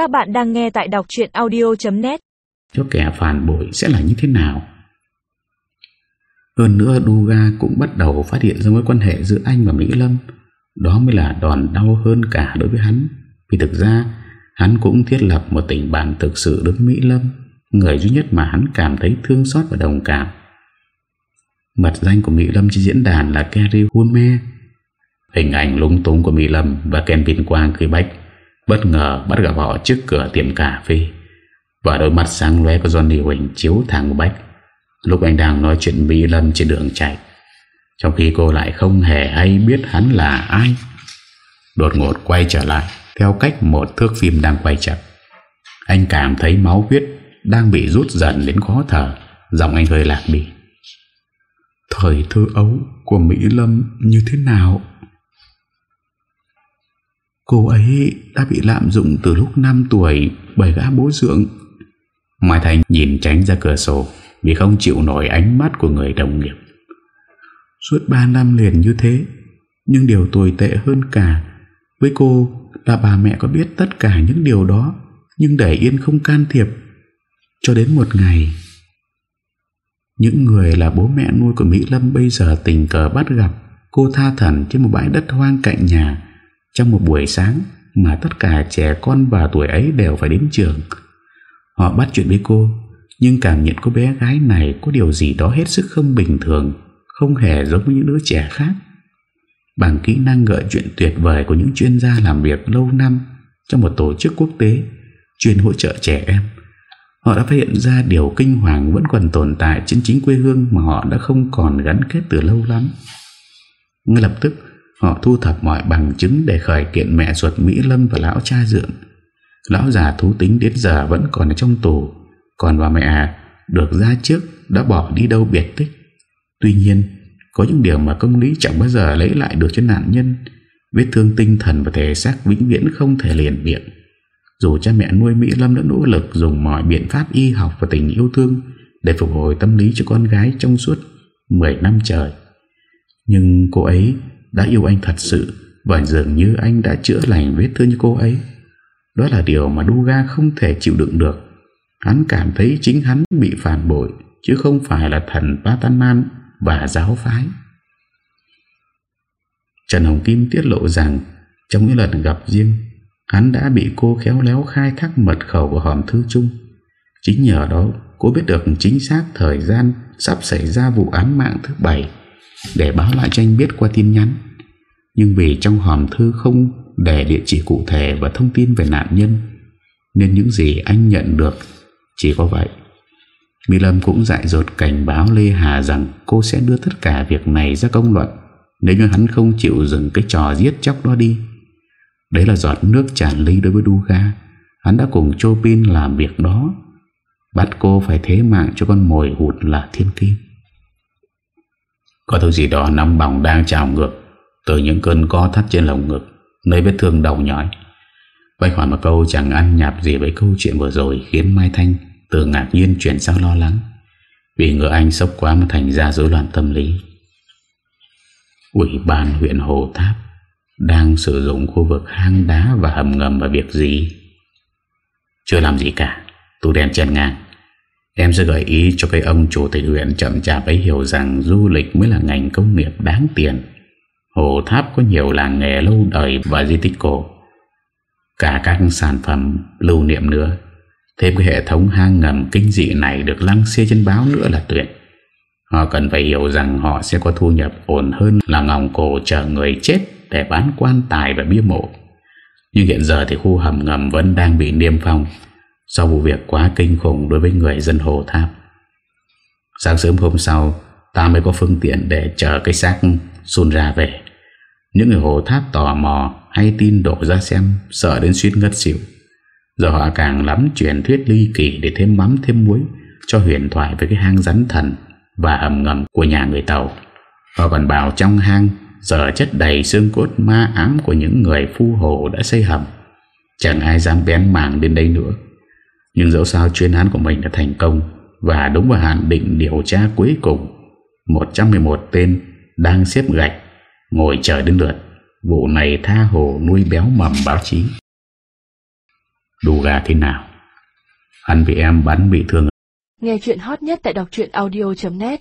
Các bạn đang nghe tại đọc chuyện audio.net Cho kẻ phản bội sẽ là như thế nào? Hơn nữa, Duga cũng bắt đầu phát hiện ra mối quan hệ giữa anh và Mỹ Lâm. Đó mới là đòn đau hơn cả đối với hắn. Vì thực ra, hắn cũng thiết lập một tình bạn thực sự đối với Mỹ Lâm, Người duy nhất mà hắn cảm thấy thương xót và đồng cảm. Mật danh của Mỹ Lâm trên diễn đàn là Kerry Hume Hình ảnh lung túng của Mỹ Lâm và Ken Vinh Quang khi Bách Bất ngờ bắt gặp họ trước cửa tiệm cà phê. Và đôi mắt sáng loe của Johnny Huỳnh chiếu thẳng của Bách. Lúc anh đang nói chuyện Mỹ Lâm trên đường chạy, Trong khi cô lại không hề hay biết hắn là ai, Đột ngột quay trở lại Theo cách một thước phim đang quay chậm. Anh cảm thấy máu huyết Đang bị rút dần đến khó thở, Giọng anh hơi lạc đi. Thời thơ ấu của Mỹ Lâm như thế nào? Cô ấy đã bị lạm dụng từ lúc 5 tuổi bởi gã bố dưỡng. Mai Thành nhìn tránh ra cửa sổ vì không chịu nổi ánh mắt của người đồng nghiệp. Suốt 3 năm liền như thế, nhưng điều tồi tệ hơn cả với cô là bà mẹ có biết tất cả những điều đó nhưng để yên không can thiệp. Cho đến một ngày, những người là bố mẹ nuôi của Mỹ Lâm bây giờ tình cờ bắt gặp cô tha thần trên một bãi đất hoang cạnh nhà trong một buổi sáng mà tất cả trẻ con và tuổi ấy đều phải đến trường. Họ bắt chuyện với cô, nhưng cảm nhận cô bé gái này có điều gì đó hết sức không bình thường, không hề giống như những đứa trẻ khác. Bằng kỹ năng gợi chuyện tuyệt vời của những chuyên gia làm việc lâu năm trong một tổ chức quốc tế chuyên hỗ trợ trẻ em, họ đã phát hiện ra điều kinh hoàng vẫn còn tồn tại trên chính quê hương mà họ đã không còn gắn kết từ lâu lắm. Ngay lập tức, Họ thu thập mọi bằng chứng để khởi kiện mẹ ruột Mỹ Lâm và lão cha dưỡng Lão già thú tính đến giờ vẫn còn ở trong tù, còn bà mẹ được ra trước đã bỏ đi đâu biệt tích. Tuy nhiên, có những điều mà công lý chẳng bao giờ lấy lại được cho nạn nhân, vết thương tinh thần và thể xác vĩnh viễn không thể liền miệng. Dù cha mẹ nuôi Mỹ Lâm đã nỗ lực dùng mọi biện pháp y học và tình yêu thương để phục hồi tâm lý cho con gái trong suốt 10 năm trời. Nhưng cô ấy đã yêu anh thật sự và dường như anh đã chữa lành vết thương như cô ấy. Đó là điều mà Duga không thể chịu đựng được. Hắn cảm thấy chính hắn bị phản bội chứ không phải là thần Patanman và giáo phái. Trần Hồng Kim tiết lộ rằng trong những lần gặp riêng, hắn đã bị cô khéo léo khai thác mật khẩu của hòm thư chung. Chính nhờ đó, cô biết được chính xác thời gian sắp xảy ra vụ án mạng thứ bảy để báo lại cho anh biết qua tin nhắn. Nhưng vì trong hòm thư không để địa chỉ cụ thể và thông tin về nạn nhân, nên những gì anh nhận được chỉ có vậy. Mỹ Lâm cũng dại dột cảnh báo Lê Hà rằng cô sẽ đưa tất cả việc này ra công luận nếu như hắn không chịu dừng cái trò giết chóc đó đi. Đấy là giọt nước tràn ly đối với Duga. Hắn đã cùng Chopin làm việc đó. Bắt cô phải thế mạng cho con mồi hụt là thiên kim. Có thứ gì đó nóng bỏng đang trào ngược Từ những cơn co thắt trên lồng ngực, Nơi vết thương đầu nhói. Bách hỏi một câu chẳng ăn nhạp gì với câu chuyện vừa rồi Khiến Mai Thanh từ ngạc nhiên chuyển sang lo lắng, Vì ngựa anh sốc quá mà thành ra rối loạn tâm lý. Ủy ban huyện Hồ Tháp Đang sử dụng khu vực hang đá và hầm ngầm vào việc gì? Chưa làm gì cả Tu đèn chân ngang. Em sẽ gợi ý cho cái ông chủ tịch huyện chậm chạp ấy hiểu rằng du lịch mới là ngành công nghiệp đáng tiền. Hồ Tháp có nhiều làng nghề lâu đời và di tích cổ. Cả các sản phẩm lưu niệm nữa. Thêm cái hệ thống hang ngầm kinh dị này được lăng xê trên báo nữa là tuyệt. Họ cần phải hiểu rằng họ sẽ có thu nhập ổn hơn là ngòng cổ chờ người chết để bán quan tài và bia mộ. Nhưng hiện giờ thì khu hầm ngầm vẫn đang bị niêm phong sau vụ việc quá kinh khủng đối với người dân Hồ Tháp. Sáng sớm hôm sau, ta mới có phương tiện để chờ cái xác sun ra về. Những người Hồ Tháp tò mò hay tin đổ ra xem, sợ đến suýt ngất xỉu. Giờ họ càng lắm truyền thuyết ly kỳ để thêm mắm thêm muối cho huyền thoại với cái hang rắn thần và hầm ngầm của nhà người Tàu. Họ còn bảo trong hang giờ chất đầy xương cốt ma ám của những người phu hồ đã xây hầm. Chẳng ai dám bén mảng đến đây nữa. Nhưng dẫu sao chuyên án của mình đã thành công Và đúng vào hạn định điều tra cuối cùng 111 tên đang xếp gạch, Ngồi chờ đến lượt. Vụ này tha hồ nuôi béo mầm báo chí. Đủ gà thế nào? Hắn bị em bắn bị thương. Nghe chuyện hot nhất tại đọc audio.net